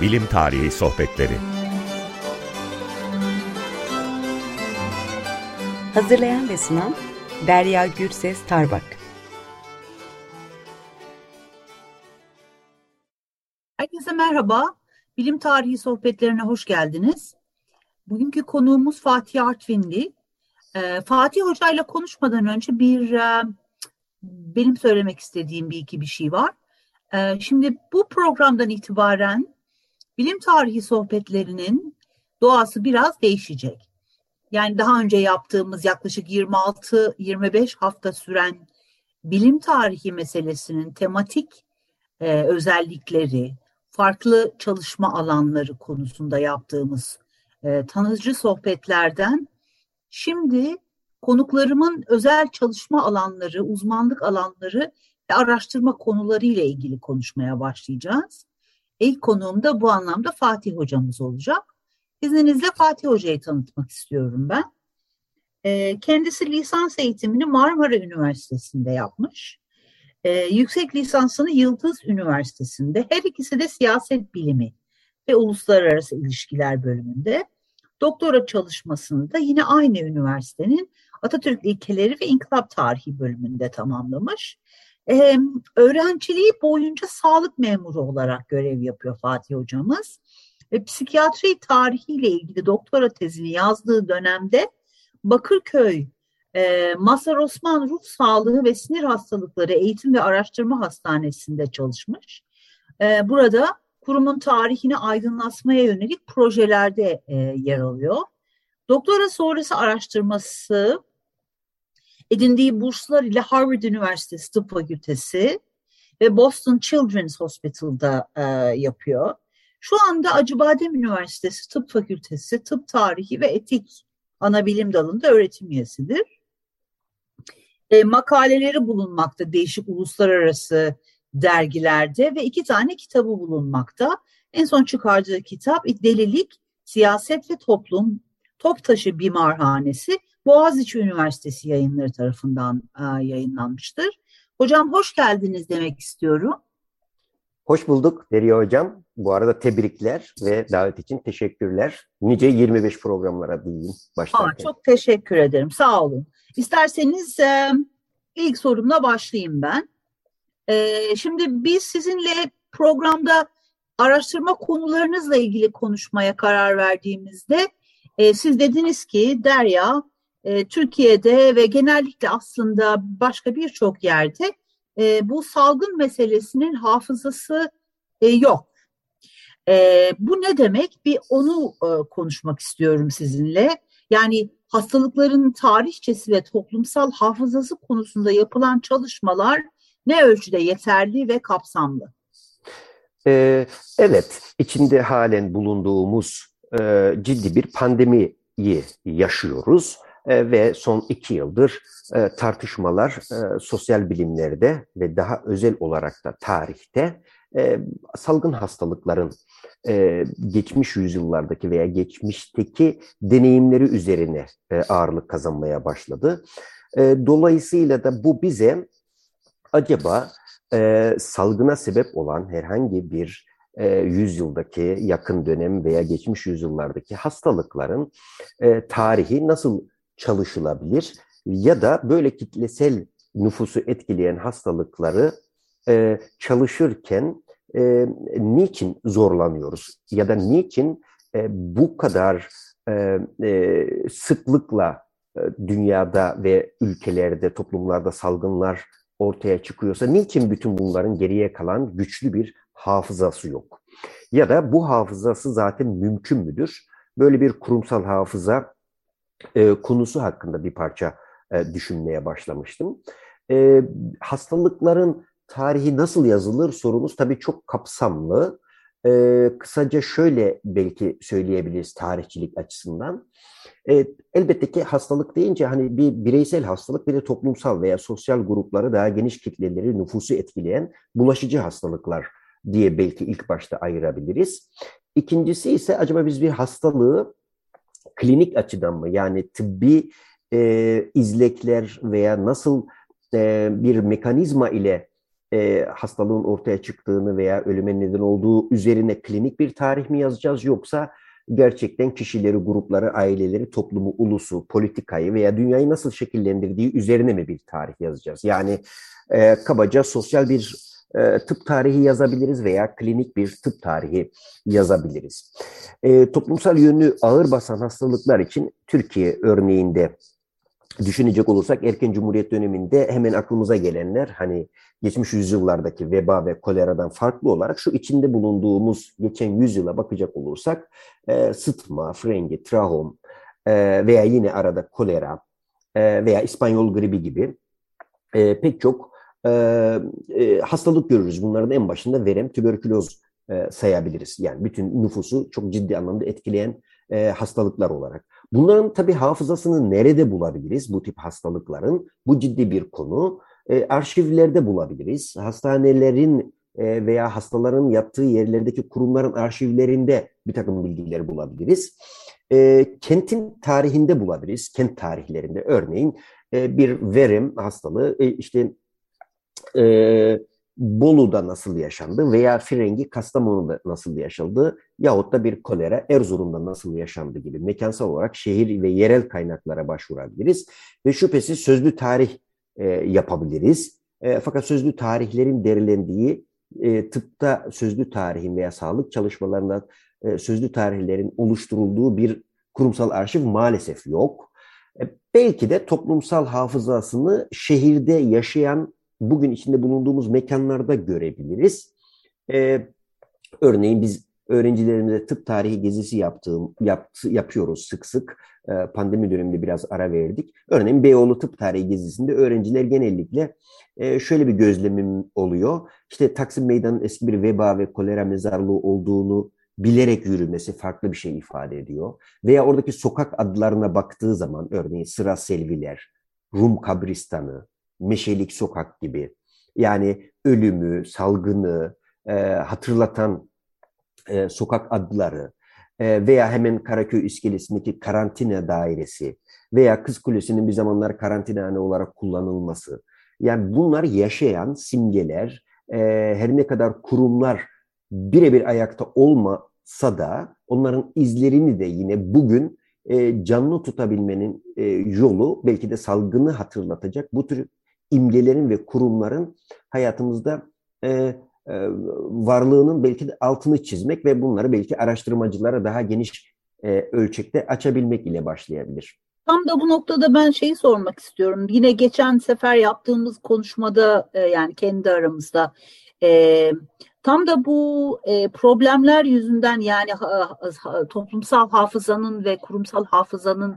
Bilim Tarihi Sohbetleri Hazırlayan ve sunan Derya Gürses Tarbak Herkese merhaba. Bilim Tarihi Sohbetlerine hoş geldiniz. Bugünkü konuğumuz Fatih Artvinli. Ee, Fatih Hoca ile konuşmadan önce bir e, benim söylemek istediğim bir iki bir şey var. Ee, şimdi bu programdan itibaren bilim tarihi sohbetlerinin doğası biraz değişecek. Yani daha önce yaptığımız yaklaşık 26-25 hafta süren bilim tarihi meselesinin tematik e, özellikleri, farklı çalışma alanları konusunda yaptığımız e, tanıcı sohbetlerden şimdi konuklarımın özel çalışma alanları, uzmanlık alanları ve araştırma konuları ile ilgili konuşmaya başlayacağız. İlk konuğum da bu anlamda Fatih hocamız olacak. İzninizle Fatih hocayı tanıtmak istiyorum ben. Ee, kendisi lisans eğitimini Marmara Üniversitesi'nde yapmış. Ee, yüksek lisansını Yıldız Üniversitesi'nde. Her ikisi de siyaset bilimi ve uluslararası ilişkiler bölümünde. Doktora çalışmasını da yine aynı üniversitenin Atatürk İlkeleri ve İnkılap Tarihi bölümünde tamamlamış. Ee, öğrenciliği boyunca sağlık memuru olarak görev yapıyor Fatih hocamız. Ve psikiyatri tarihiyle ilgili doktora tezini yazdığı dönemde Bakırköy e, Masar Osman Ruh Sağlığı ve Sinir Hastalıkları Eğitim ve Araştırma Hastanesi'nde çalışmış. E, burada kurumun tarihini aydınlatmaya yönelik projelerde e, yer alıyor. Doktora sonrası araştırması edindiği burslar ile Harvard Üniversitesi Tıp Fakültesi ve Boston Children's Hospital'da e, yapıyor. Şu anda Acıbadem Üniversitesi Tıp Fakültesi Tıp Tarihi ve Etik ana bilim dalında öğretim üyesidir. E, makaleleri bulunmakta değişik uluslararası dergilerde ve iki tane kitabı bulunmakta. En son çıkardığı kitap Delilik, Siyaset ve Toplum, Toptaşı Bimarhanesi Boğaziçi Üniversitesi yayınları tarafından e, yayınlanmıştır. Hocam hoş geldiniz demek istiyorum. Hoş bulduk Derya Hocam. Bu arada tebrikler ve davet için teşekkürler. Nice 25 programlara diyeyim başlarken. Aa, çok teşekkür ederim. Sağ olun. İsterseniz e, ilk sorumla başlayayım ben. E, şimdi biz sizinle programda araştırma konularınızla ilgili konuşmaya karar verdiğimizde e, siz dediniz ki Derya e, Türkiye'de ve genellikle aslında başka birçok yerde e, bu salgın meselesinin hafızası e, yok. E, bu ne demek? Bir onu e, konuşmak istiyorum sizinle. Yani hastalıkların tarihçesi ve toplumsal hafızası konusunda yapılan çalışmalar ne ölçüde yeterli ve kapsamlı? Ee, evet, içinde halen bulunduğumuz e, ciddi bir pandemiyi yaşıyoruz e, ve son iki yıldır e, tartışmalar e, sosyal bilimlerde ve daha özel olarak da tarihte salgın hastalıkların geçmiş yüzyıllardaki veya geçmişteki deneyimleri üzerine ağırlık kazanmaya başladı. Dolayısıyla da bu bize acaba salgına sebep olan herhangi bir yüzyıldaki yakın dönem veya geçmiş yüzyıllardaki hastalıkların tarihi nasıl çalışılabilir ya da böyle kitlesel nüfusu etkileyen hastalıkları e, çalışırken e, niçin zorlanıyoruz ya da niçin e, bu kadar e, e, sıklıkla e, dünyada ve ülkelerde, toplumlarda salgınlar ortaya çıkıyorsa niçin bütün bunların geriye kalan güçlü bir hafızası yok? Ya da bu hafızası zaten mümkün müdür? Böyle bir kurumsal hafıza e, konusu hakkında bir parça e, düşünmeye başlamıştım. E, hastalıkların tarihi nasıl yazılır sorumuz tabii çok kapsamlı. E, kısaca şöyle belki söyleyebiliriz tarihçilik açısından. E, elbette ki hastalık deyince hani bir bireysel hastalık bir de toplumsal veya sosyal grupları daha geniş kitleleri nüfusu etkileyen bulaşıcı hastalıklar diye belki ilk başta ayırabiliriz. İkincisi ise acaba biz bir hastalığı klinik açıdan mı yani tıbbi e, izlekler veya nasıl e, bir mekanizma ile e, hastalığın ortaya çıktığını veya ölüme neden olduğu üzerine klinik bir tarih mi yazacağız yoksa gerçekten kişileri, grupları, aileleri, toplumu, ulusu, politikayı veya dünyayı nasıl şekillendirdiği üzerine mi bir tarih yazacağız? Yani e, kabaca sosyal bir e, tıp tarihi yazabiliriz veya klinik bir tıp tarihi yazabiliriz. E, toplumsal yönü ağır basan hastalıklar için Türkiye örneğinde düşünecek olursak erken cumhuriyet döneminde hemen aklımıza gelenler hani geçmiş yüzyıllardaki veba ve koleradan farklı olarak şu içinde bulunduğumuz geçen yüzyıla bakacak olursak e, sıtma, frengi, trahom e, veya yine arada kolera e, veya İspanyol gribi gibi e, pek çok e, e, hastalık görürüz. Bunların en başında verem, tüberküloz e, sayabiliriz. Yani bütün nüfusu çok ciddi anlamda etkileyen e, hastalıklar olarak. Bunların tabii hafızasını nerede bulabiliriz bu tip hastalıkların? Bu ciddi bir konu. E, arşivlerde bulabiliriz. Hastanelerin e, veya hastaların yattığı yerlerdeki kurumların arşivlerinde bir takım bilgileri bulabiliriz. E, kentin tarihinde bulabiliriz. Kent tarihlerinde örneğin e, bir verim hastalığı e, işte e, Bolu'da nasıl yaşandı veya Frengi Kastamonu'da nasıl yaşandı yahut da bir kolera Erzurum'da nasıl yaşandı gibi mekansal olarak şehir ve yerel kaynaklara başvurabiliriz ve şüphesiz sözlü tarih e, yapabiliriz. E, fakat sözlü tarihlerin derilendiği e, tıpta sözlü tarihin veya sağlık çalışmalarında e, sözlü tarihlerin oluşturulduğu bir kurumsal arşiv maalesef yok. E, belki de toplumsal hafızasını şehirde yaşayan bugün içinde bulunduğumuz mekanlarda görebiliriz. E, örneğin biz öğrencilerimize tıp tarihi gezisi yaptığım, yaptı, yapıyoruz sık sık. E, pandemi döneminde biraz ara verdik. Örneğin Beyoğlu Tıp Tarihi gezisinde öğrenciler genellikle e, şöyle bir gözlemim oluyor. İşte Taksim Meydanı'nın eski bir veba ve kolera mezarlığı olduğunu bilerek yürümesi farklı bir şey ifade ediyor. Veya oradaki sokak adlarına baktığı zaman örneğin Sıra Selviler, Rum Kabristanı, Meşelik Sokak gibi yani ölümü, salgını e, hatırlatan e, sokak adları e, veya hemen Karaköy iskelesindeki karantina dairesi veya Kız Kulesi'nin bir zamanlar karantinahane olarak kullanılması. Yani bunlar yaşayan simgeler, e, her ne kadar kurumlar birebir ayakta olmasa da onların izlerini de yine bugün e, canlı tutabilmenin e, yolu belki de salgını hatırlatacak bu tür imgelerin ve kurumların hayatımızda e, e, varlığının belki de altını çizmek ve bunları belki araştırmacılara daha geniş e, ölçekte açabilmek ile başlayabilir. Tam da bu noktada ben şeyi sormak istiyorum. Yine geçen sefer yaptığımız konuşmada e, yani kendi aramızda e, tam da bu e, problemler yüzünden yani ha, ha, toplumsal hafızanın ve kurumsal hafızanın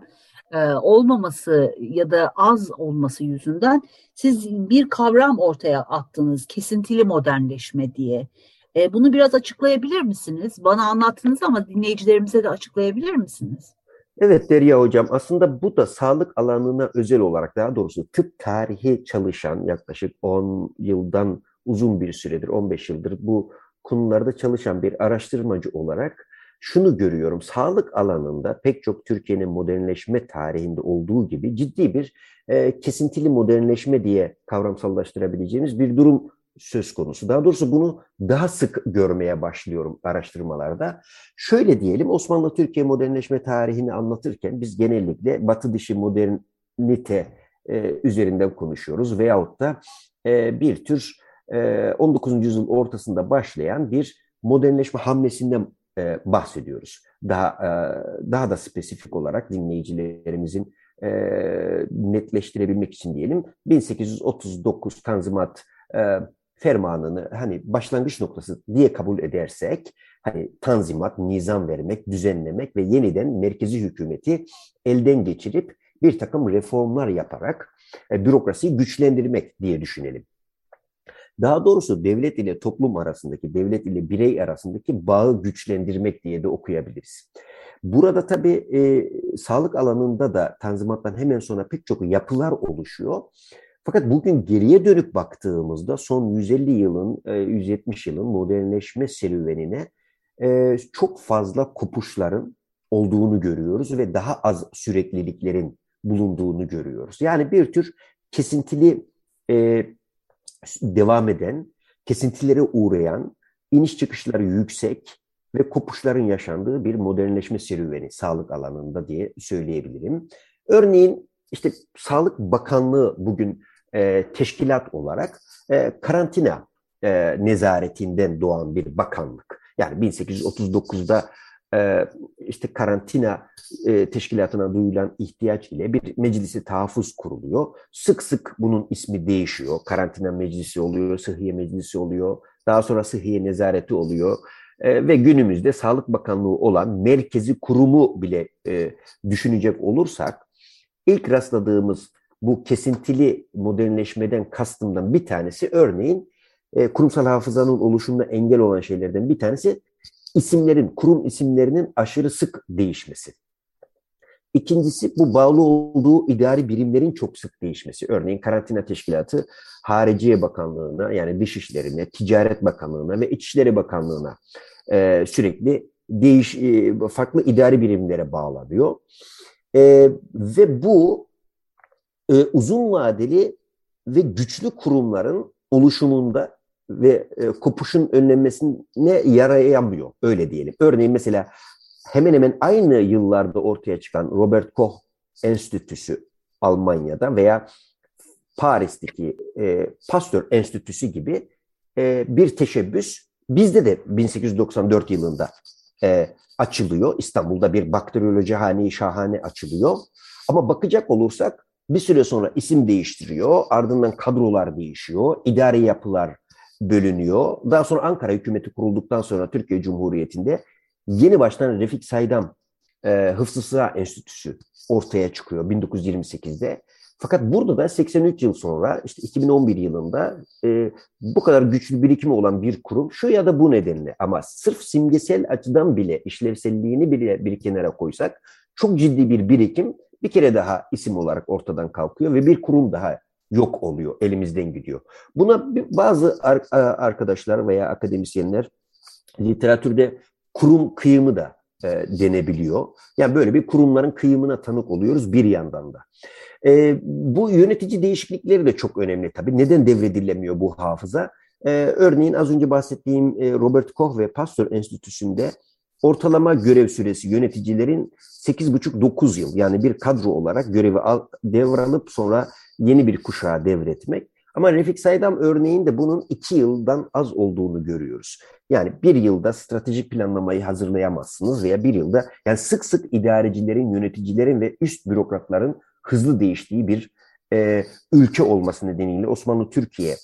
olmaması ya da az olması yüzünden siz bir kavram ortaya attınız kesintili modernleşme diye. E, bunu biraz açıklayabilir misiniz? Bana anlattınız ama dinleyicilerimize de açıklayabilir misiniz? Evet Derya Hocam aslında bu da sağlık alanına özel olarak daha doğrusu tıp tarihi çalışan yaklaşık 10 yıldan uzun bir süredir 15 yıldır bu konularda çalışan bir araştırmacı olarak şunu görüyorum. Sağlık alanında pek çok Türkiye'nin modernleşme tarihinde olduğu gibi ciddi bir e, kesintili modernleşme diye kavramsallaştırabileceğimiz bir durum söz konusu. Daha doğrusu bunu daha sık görmeye başlıyorum araştırmalarda. Şöyle diyelim Osmanlı Türkiye modernleşme tarihini anlatırken biz genellikle batı dışı modernite e, üzerinden konuşuyoruz veyahut da e, bir tür e, 19. yüzyıl ortasında başlayan bir modernleşme hamlesinden e, bahsediyoruz. Daha e, daha da spesifik olarak dinleyicilerimizin e, netleştirebilmek için diyelim 1839 Tanzimat e, fermanını hani başlangıç noktası diye kabul edersek hani tanzimat, nizam vermek, düzenlemek ve yeniden merkezi hükümeti elden geçirip bir takım reformlar yaparak e, bürokrasiyi güçlendirmek diye düşünelim. Daha doğrusu devlet ile toplum arasındaki, devlet ile birey arasındaki bağı güçlendirmek diye de okuyabiliriz. Burada tabii e, sağlık alanında da Tanzimat'tan hemen sonra pek çok yapılar oluşuyor. Fakat bugün geriye dönüp baktığımızda son 150 yılın, 170 e, yılın modernleşme serüvenine e, çok fazla kopuşların olduğunu görüyoruz ve daha az sürekliliklerin bulunduğunu görüyoruz. Yani bir tür kesintili e, devam eden, kesintilere uğrayan, iniş çıkışları yüksek ve kopuşların yaşandığı bir modernleşme serüveni sağlık alanında diye söyleyebilirim. Örneğin işte Sağlık Bakanlığı bugün e, teşkilat olarak e, karantina e, nezaretinden doğan bir bakanlık. Yani 1839'da e, işte karantina e, teşkilatına duyulan ihtiyaç ile bir meclisi tahfuz kuruluyor. Sık sık bunun ismi değişiyor. Karantina meclisi oluyor, sıhhiye meclisi oluyor. Daha sonra sıhhiye nezareti oluyor. E, ve günümüzde Sağlık Bakanlığı olan merkezi kurumu bile e, düşünecek olursak ilk rastladığımız bu kesintili modernleşmeden kastımdan bir tanesi örneğin e, kurumsal hafızanın oluşumuna engel olan şeylerden bir tanesi isimlerin, kurum isimlerinin aşırı sık değişmesi. İkincisi bu bağlı olduğu idari birimlerin çok sık değişmesi. Örneğin karantina teşkilatı Hariciye Bakanlığı'na yani Dışişleri'ne, Ticaret Bakanlığı'na ve İçişleri Bakanlığı'na e, sürekli değiş, e, farklı idari birimlere bağlanıyor. E, ve bu e, uzun vadeli ve güçlü kurumların oluşumunda ve e, kopuşun önlenmesine yarayamıyor. Öyle diyelim. Örneğin mesela hemen hemen aynı yıllarda ortaya çıkan Robert Koch Enstitüsü Almanya'da veya Paris'teki e, Pasteur Enstitüsü gibi e, bir teşebbüs bizde de 1894 yılında e, açılıyor. İstanbul'da bir bakteriyoloji hane şahane açılıyor. Ama bakacak olursak bir süre sonra isim değiştiriyor, ardından kadrolar değişiyor, idari yapılar bölünüyor. Daha sonra Ankara hükümeti kurulduktan sonra Türkiye Cumhuriyeti'nde yeni baştan Refik Saydam e, Hıfzı Sıra Enstitüsü ortaya çıkıyor 1928'de. Fakat burada da 83 yıl sonra işte 2011 yılında e, bu kadar güçlü birikimi olan bir kurum şu ya da bu nedenle ama sırf simgesel açıdan bile işlevselliğini bile bir kenara koysak çok ciddi bir birikim bir kere daha isim olarak ortadan kalkıyor ve bir kurum daha yok oluyor, elimizden gidiyor. Buna bazı arkadaşlar veya akademisyenler literatürde kurum kıyımı da e, denebiliyor. Yani böyle bir kurumların kıyımına tanık oluyoruz bir yandan da. E, bu yönetici değişiklikleri de çok önemli tabii. Neden devredilemiyor bu hafıza? E, örneğin az önce bahsettiğim e, Robert Koch ve Pasteur Enstitüsü'nde ortalama görev süresi yöneticilerin 8,5-9 yıl yani bir kadro olarak görevi al, devralıp sonra yeni bir kuşağa devretmek. Ama Refik Saydam örneğinde bunun iki yıldan az olduğunu görüyoruz. Yani bir yılda stratejik planlamayı hazırlayamazsınız veya bir yılda yani sık sık idarecilerin, yöneticilerin ve üst bürokratların hızlı değiştiği bir e, ülke olması nedeniyle Osmanlı Türkiye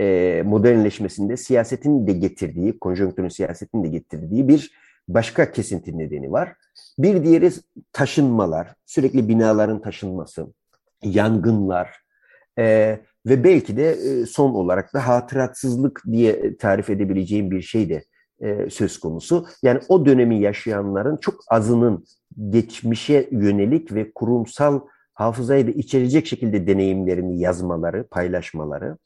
e, modernleşmesinde siyasetin de getirdiği, konjonktürün siyasetin de getirdiği bir başka kesinti nedeni var. Bir diğeri taşınmalar, sürekli binaların taşınması, yangınlar e, ve belki de e, son olarak da hatıratsızlık diye tarif edebileceğim bir şey de e, söz konusu. Yani o dönemi yaşayanların çok azının geçmişe yönelik ve kurumsal hafızayı da içerecek şekilde deneyimlerini yazmaları, paylaşmaları.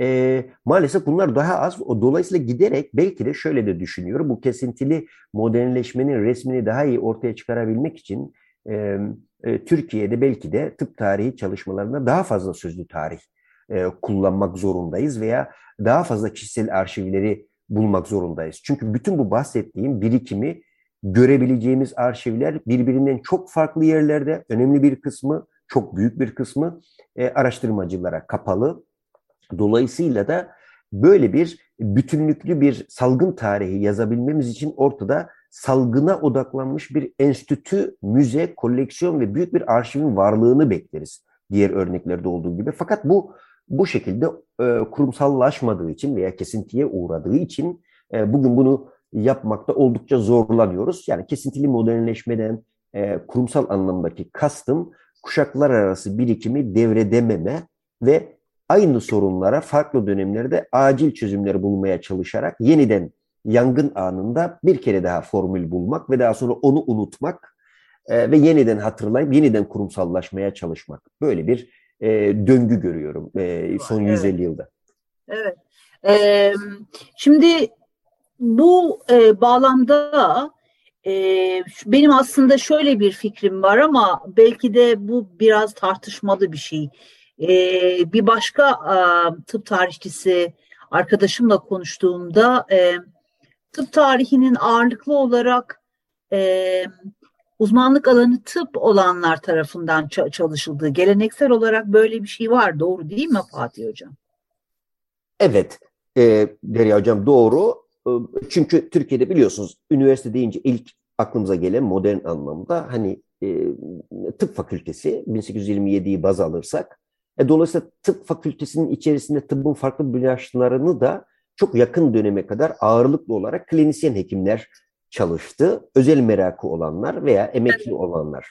E, maalesef bunlar daha az. O Dolayısıyla giderek belki de şöyle de düşünüyorum. Bu kesintili modernleşmenin resmini daha iyi ortaya çıkarabilmek için e, e, Türkiye'de belki de tıp tarihi çalışmalarında daha fazla sözlü tarih e, kullanmak zorundayız veya daha fazla kişisel arşivleri bulmak zorundayız. Çünkü bütün bu bahsettiğim birikimi görebileceğimiz arşivler birbirinden çok farklı yerlerde önemli bir kısmı çok büyük bir kısmı e, araştırmacılara kapalı. Dolayısıyla da böyle bir bütünlüklü bir salgın tarihi yazabilmemiz için ortada salgına odaklanmış bir enstitü, müze, koleksiyon ve büyük bir arşivin varlığını bekleriz diğer örneklerde olduğu gibi. Fakat bu bu şekilde e, kurumsallaşmadığı için veya kesintiye uğradığı için e, bugün bunu yapmakta oldukça zorlanıyoruz. Yani kesintili modernleşmeden e, kurumsal anlamdaki kastım kuşaklar arası birikimi devredememe ve aynı sorunlara farklı dönemlerde acil çözümler bulmaya çalışarak yeniden yangın anında bir kere daha formül bulmak ve daha sonra onu unutmak e, ve yeniden hatırlayıp yeniden kurumsallaşmaya çalışmak. Böyle bir e, döngü görüyorum e, son evet. 150 yılda. Evet. Ee, şimdi bu e, bağlamda ee, benim aslında şöyle bir fikrim var ama belki de bu biraz tartışmalı bir şey. E, bir başka e, tıp tarihçisi arkadaşımla konuştuğumda e, tıp tarihinin ağırlıklı olarak e, uzmanlık alanı tıp olanlar tarafından çalışıldığı, geleneksel olarak böyle bir şey var. Doğru değil mi Fatih Hocam? Evet, e, Derya Hocam doğru. E, çünkü Türkiye'de biliyorsunuz üniversite deyince ilk aklımıza gelen modern anlamda hani e, tıp fakültesi 1827'yi baz alırsak. E, dolayısıyla tıp fakültesinin içerisinde tıbbın farklı branşlarını da çok yakın döneme kadar ağırlıklı olarak klinisyen hekimler çalıştı. Özel merakı olanlar veya emekli olanlar.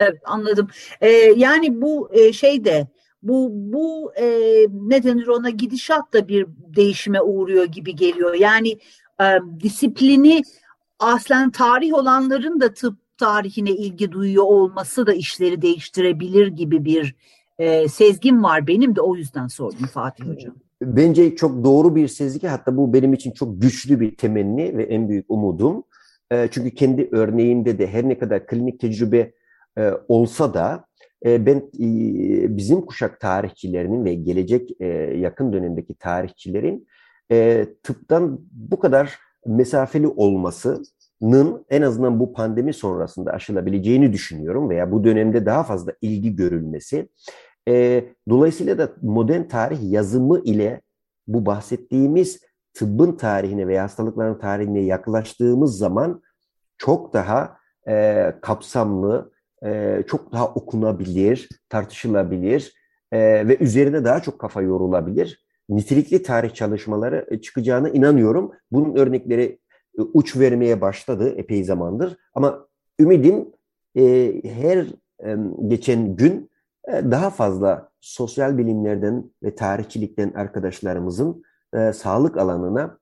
Evet anladım. Ee, yani bu e, şey de bu bu e, ne denir ona gidişat da bir değişime uğruyor gibi geliyor. Yani e, disiplini aslen tarih olanların da tıp tarihine ilgi duyuyor olması da işleri değiştirebilir gibi bir e, sezgim var. Benim de o yüzden sordum Fatih Hocam. Bence çok doğru bir sezgi. Hatta bu benim için çok güçlü bir temenni ve en büyük umudum. E, çünkü kendi örneğimde de her ne kadar klinik tecrübe e, olsa da e, ben e, bizim kuşak tarihçilerinin ve gelecek yakın dönemdeki tarihçilerin tıptan bu kadar mesafeli olmasının en azından bu pandemi sonrasında aşılabileceğini düşünüyorum veya bu dönemde daha fazla ilgi görülmesi. E, dolayısıyla da modern tarih yazımı ile bu bahsettiğimiz tıbbın tarihine veya hastalıkların tarihine yaklaştığımız zaman çok daha e, kapsamlı, e, çok daha okunabilir, tartışılabilir e, ve üzerine daha çok kafa yorulabilir nitelikli tarih çalışmaları çıkacağına inanıyorum. Bunun örnekleri uç vermeye başladı epey zamandır. Ama ümidim e, her e, geçen gün daha fazla sosyal bilimlerden ve tarihçilikten arkadaşlarımızın e, sağlık alanına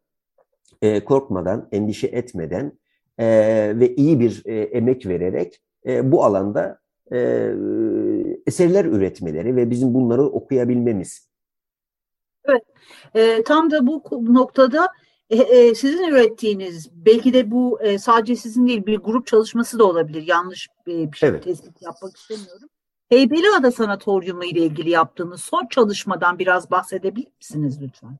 e, korkmadan, endişe etmeden e, ve iyi bir e, emek vererek e, bu alanda e, eserler üretmeleri ve bizim bunları okuyabilmemiz Evet, e, tam da bu noktada e, e, sizin ürettiğiniz, belki de bu e, sadece sizin değil bir grup çalışması da olabilir. Yanlış e, bir şey evet. tespit yapmak istemiyorum. Heybeliada Sanatoryumu ile ilgili yaptığınız son çalışmadan biraz bahsedebilir misiniz lütfen?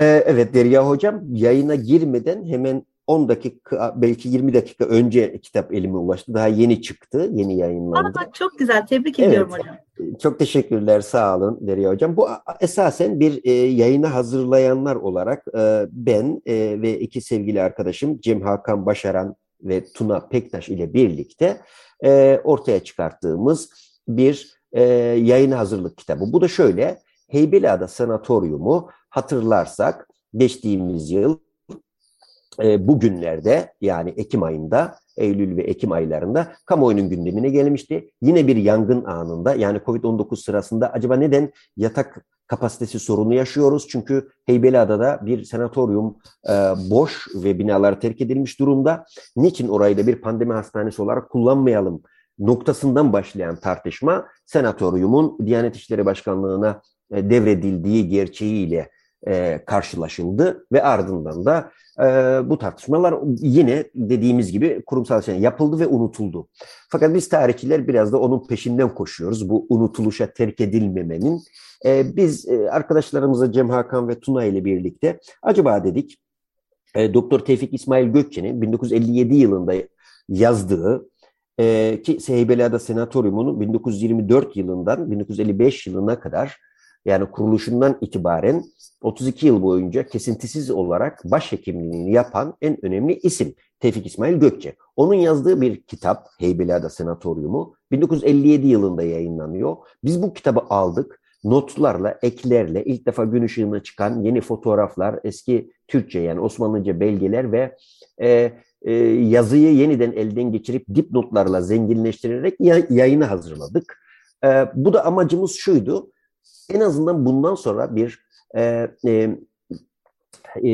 Ee, evet Derya Hocam, yayına girmeden hemen 10 dakika belki 20 dakika önce kitap elime ulaştı. Daha yeni çıktı, yeni yayınlandı. Aa, çok güzel, tebrik evet. ediyorum hocam. Çok teşekkürler, sağ olun Derya Hocam. Bu esasen bir e, yayını hazırlayanlar olarak e, ben e, ve iki sevgili arkadaşım Cem Hakan Başaran ve Tuna Pektaş ile birlikte e, ortaya çıkarttığımız bir e, yayın hazırlık kitabı. Bu da şöyle, Heybeliada Sanatoryumu hatırlarsak geçtiğimiz yıl e, bugünlerde yani Ekim ayında, Eylül ve Ekim aylarında kamuoyunun gündemine gelmişti. Yine bir yangın anında yani COVID-19 sırasında acaba neden yatak kapasitesi sorunu yaşıyoruz? Çünkü Heybeliada'da bir sanatoryum e, boş ve binalar terk edilmiş durumda. Niçin orayı da bir pandemi hastanesi olarak kullanmayalım? noktasından başlayan tartışma sanatoryumun Diyanet İşleri Başkanlığı'na e, devredildiği gerçeğiyle e, karşılaşıldı ve ardından da e, bu tartışmalar yine dediğimiz gibi kurumsal şey yapıldı ve unutuldu. Fakat biz tarihçiler biraz da onun peşinden koşuyoruz. Bu unutuluşa terk edilmemenin. E, biz e, arkadaşlarımızla Cem Hakan ve Tuna ile birlikte acaba dedik e, Doktor Tevfik İsmail Gökçe'nin 1957 yılında yazdığı e, ki Heybeliada Senatoryumu'nun 1924 yılından 1955 yılına kadar yani kuruluşundan itibaren 32 yıl boyunca kesintisiz olarak başhekimliğini yapan en önemli isim Tevfik İsmail Gökçe. Onun yazdığı bir kitap Heybeliada Senatoryumu 1957 yılında yayınlanıyor. Biz bu kitabı aldık. Notlarla, eklerle ilk defa gün ışığına çıkan yeni fotoğraflar, eski Türkçe yani Osmanlıca belgeler ve e, e, yazıyı yeniden elden geçirip dipnotlarla zenginleştirerek yayını hazırladık. E, bu da amacımız şuydu en azından bundan sonra bir e, e, e,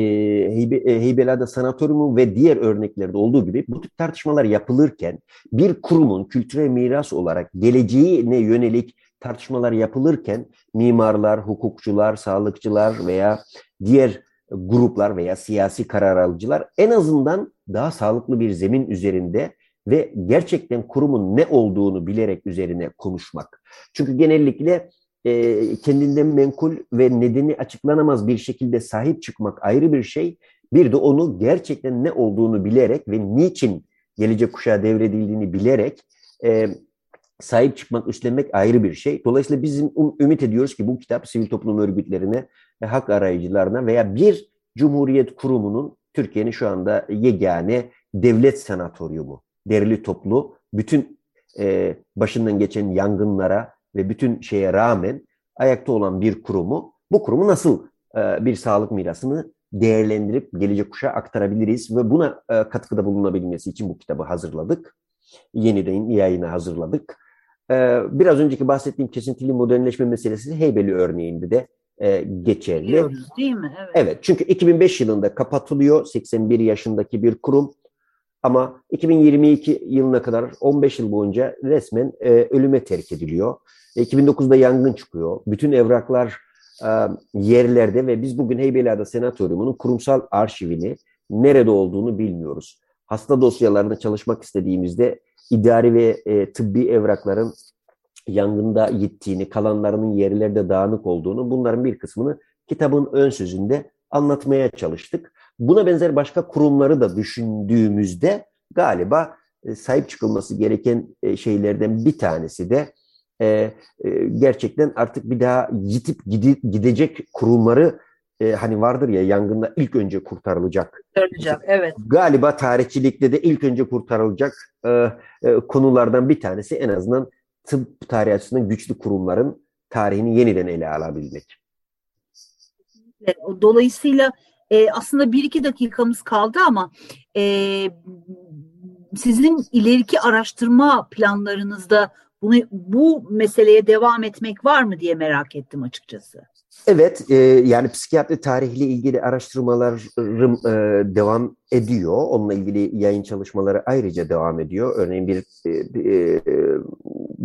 Heybe, e, Heybeliada Sanatoryumu ve diğer örneklerde olduğu gibi bu tip tartışmalar yapılırken bir kurumun kültürel miras olarak geleceğine yönelik tartışmalar yapılırken mimarlar, hukukçular, sağlıkçılar veya diğer gruplar veya siyasi karar alıcılar en azından daha sağlıklı bir zemin üzerinde ve gerçekten kurumun ne olduğunu bilerek üzerine konuşmak. Çünkü genellikle e, kendinden menkul ve nedeni açıklanamaz bir şekilde sahip çıkmak ayrı bir şey. Bir de onu gerçekten ne olduğunu bilerek ve niçin gelecek kuşağa devredildiğini bilerek e, sahip çıkmak, üstlenmek ayrı bir şey. Dolayısıyla bizim um, ümit ediyoruz ki bu kitap sivil toplum örgütlerine, e, hak arayıcılarına veya bir cumhuriyet kurumunun Türkiye'nin şu anda yegane devlet sanatoryumu, derli toplu, bütün e, başından geçen yangınlara ve bütün şeye rağmen ayakta olan bir kurumu, bu kurumu nasıl e, bir sağlık mirasını değerlendirip gelecek kuşağa aktarabiliriz ve buna e, katkıda bulunabilmesi için bu kitabı hazırladık. Yeniden yayına hazırladık. E, biraz önceki bahsettiğim kesintili modernleşme meselesi Heybeli örneğinde de e, geçerli. Biliyoruz değil mi? Evet. Evet çünkü 2005 yılında kapatılıyor 81 yaşındaki bir kurum ama 2022 yılına kadar 15 yıl boyunca resmen e, ölüme terk ediliyor. 2009'da yangın çıkıyor. Bütün evraklar e, yerlerde ve biz bugün Heybeliada Senatoryumu'nun kurumsal arşivini nerede olduğunu bilmiyoruz. Hasta dosyalarında çalışmak istediğimizde idari ve e, tıbbi evrakların yangında gittiğini, kalanlarının yerlerde dağınık olduğunu, bunların bir kısmını kitabın ön sözünde anlatmaya çalıştık. Buna benzer başka kurumları da düşündüğümüzde galiba e, sahip çıkılması gereken e, şeylerden bir tanesi de e, gerçekten artık bir daha gidip gidecek kurumları hani vardır ya yangında ilk önce kurtarılacak. Kurtarılacak, evet. Galiba tarihçilikte de ilk önce kurtarılacak konulardan bir tanesi en azından tıp tarihi açısından güçlü kurumların tarihini yeniden ele alabilmek. Dolayısıyla e, aslında bir iki dakikamız kaldı ama e, sizin ileriki araştırma planlarınızda bunu bu meseleye devam etmek var mı diye merak ettim açıkçası. Evet, e, yani psikiyatri tarihle ilgili araştırmalarım e, devam ediyor. Onunla ilgili yayın çalışmaları ayrıca devam ediyor. Örneğin bir e, e,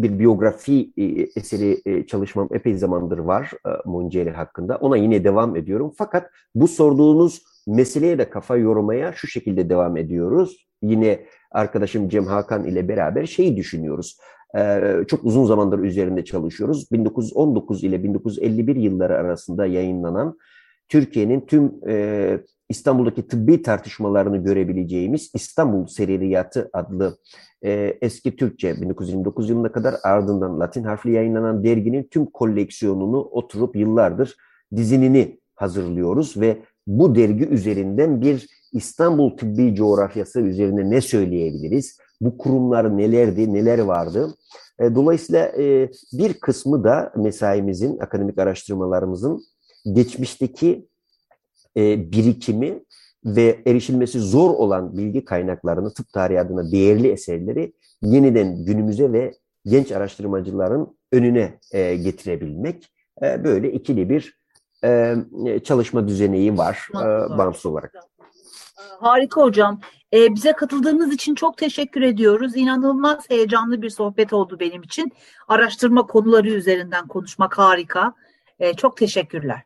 bir biyografi e, eseri e, çalışmam epey zamandır var e, Munceli hakkında. Ona yine devam ediyorum. Fakat bu sorduğunuz meseleye de kafa yormaya şu şekilde devam ediyoruz. Yine arkadaşım Cem Hakan ile beraber şeyi düşünüyoruz. Çok uzun zamandır üzerinde çalışıyoruz. 1919 ile 1951 yılları arasında yayınlanan Türkiye'nin tüm İstanbul'daki tıbbi tartışmalarını görebileceğimiz İstanbul Seriyatı adlı e, eski Türkçe 1929 yılına kadar ardından Latin harfli yayınlanan derginin tüm koleksiyonunu oturup yıllardır dizinini hazırlıyoruz ve bu dergi üzerinden bir İstanbul tıbbi coğrafyası üzerine ne söyleyebiliriz? Bu kurumlar nelerdi, neler vardı? E, dolayısıyla e, bir kısmı da mesaimizin, akademik araştırmalarımızın geçmişteki e, birikimi ve erişilmesi zor olan bilgi kaynaklarını, tıp tarihi adına değerli eserleri yeniden günümüze ve genç araştırmacıların önüne e, getirebilmek. E, böyle ikili bir e, çalışma düzeneği var e, bağımsız olarak. Harika hocam. Ee, bize katıldığınız için çok teşekkür ediyoruz. İnanılmaz heyecanlı bir sohbet oldu benim için. Araştırma konuları üzerinden konuşmak harika. Ee, çok teşekkürler.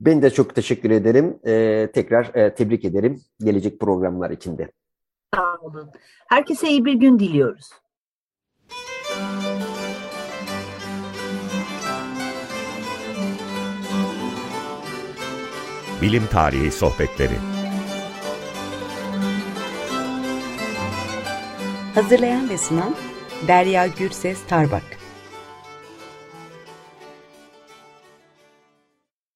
Ben de çok teşekkür ederim. Ee, tekrar e, tebrik ederim gelecek programlar içinde. Sağ olun. Herkese iyi bir gün diliyoruz. Bilim Tarihi Sohbetleri Hazırlayan ve sunan Derya Gürses Tarbak